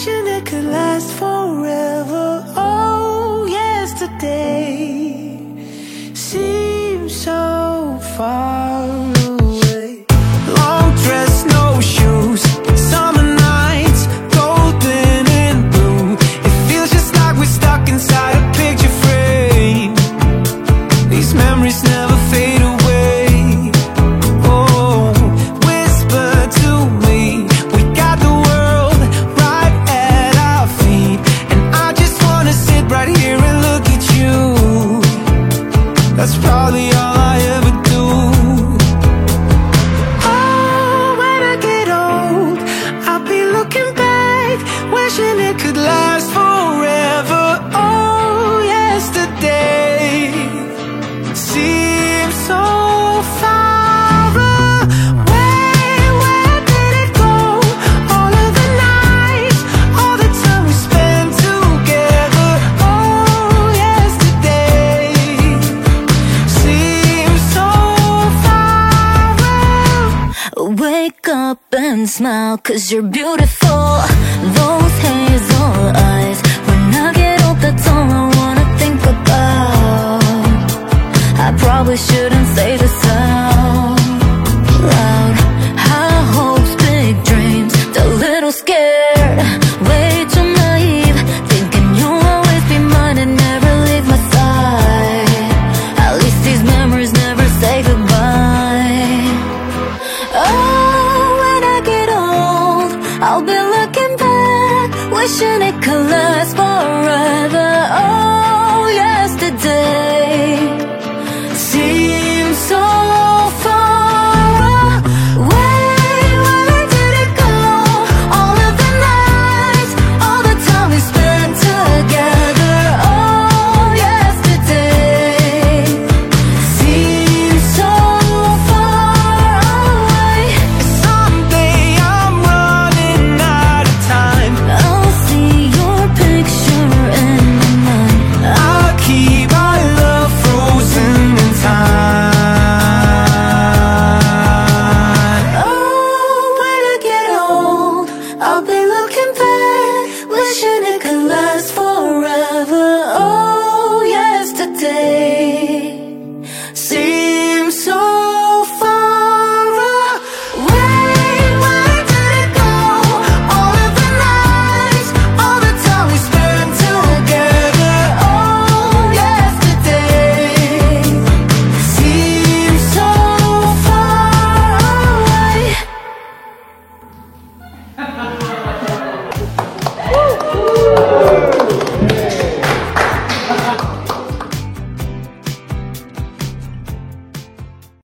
vacation that could last forever. Oh, yesterday seems so far. And smile, cause you're beautiful. I'll be looking back, wishing it could last forever. Oh.